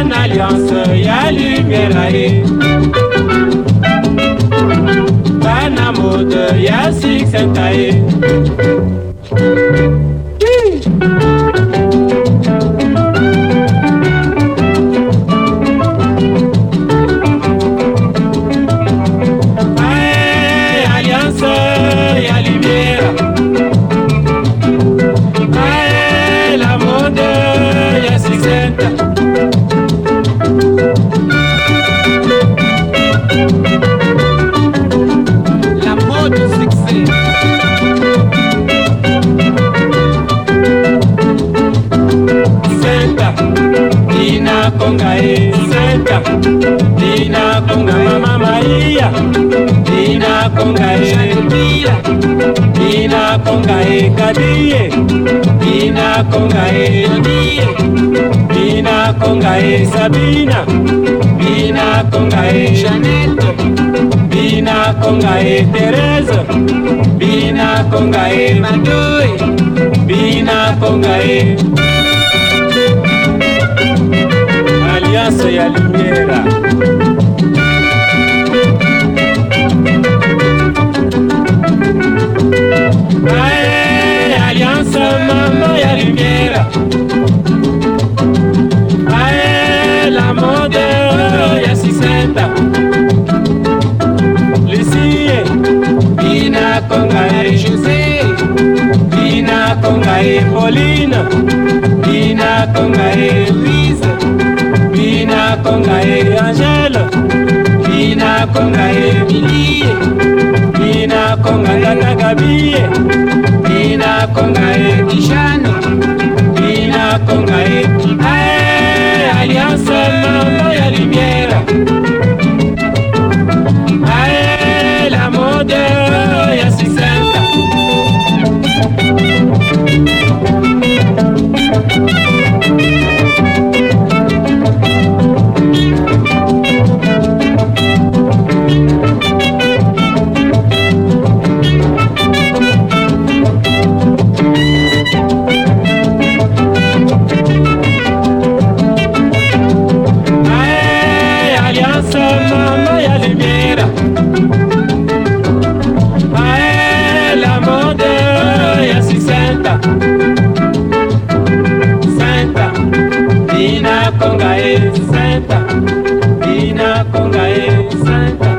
en alliance, y'a lumière aïe. Banamode, y'a succès taille. ngai senta ninakonga mama maria ninakonga elpila ninakonga ekadie ninakonga elodie ninakonga esabina binakonga eshanete binakonga eterese binakonga emadoi binakonga e nyonso ya lumière Ae, alliance maman ya lumière Ae, la mode oh, ya sisenta Lucie, Bina Konga e José Bina Konga e Pauline Bina Konga e Louis angele binakonga emili binakonga ndanagabiye binakonga ekishano santa santa binakonga ye santa binakonga ye santa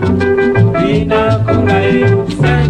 binakonga ye santa